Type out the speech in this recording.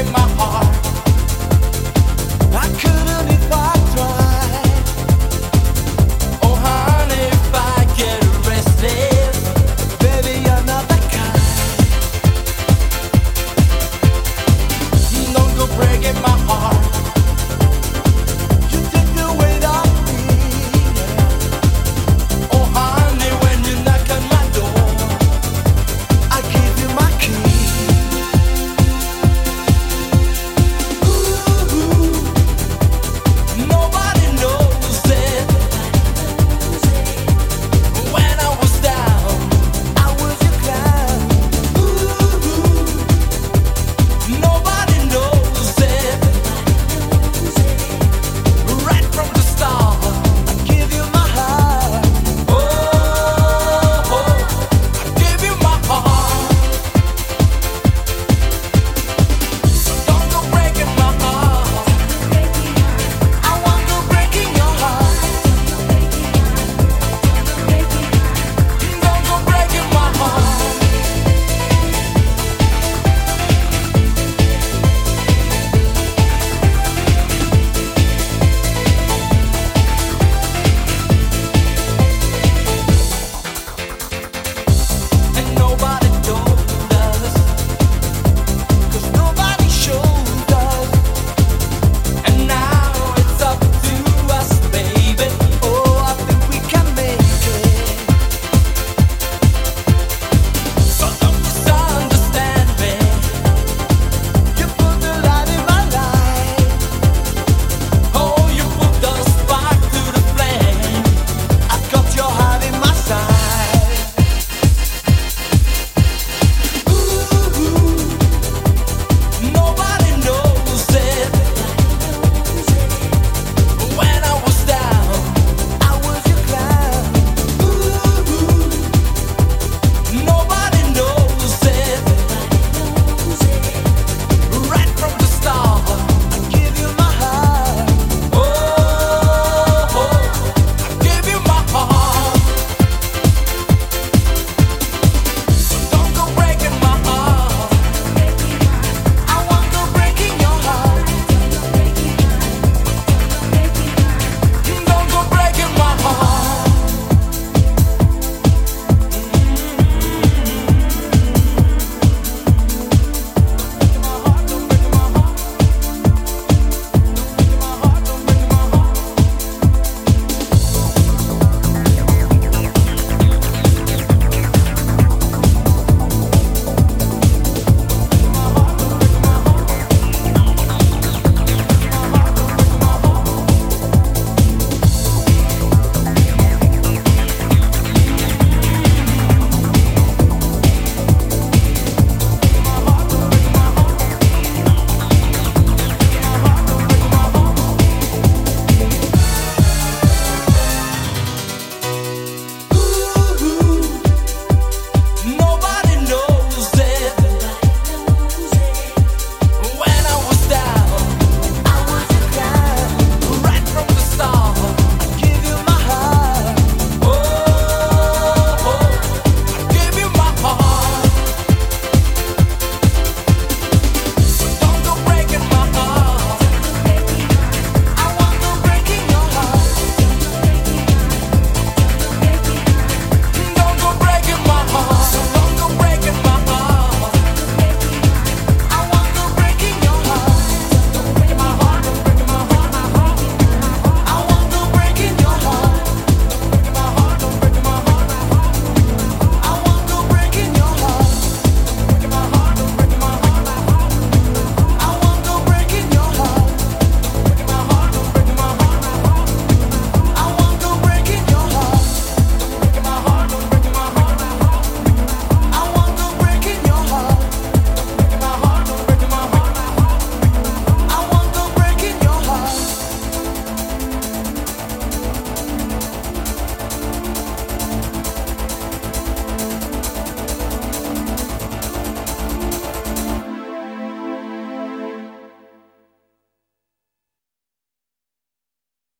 in my heart.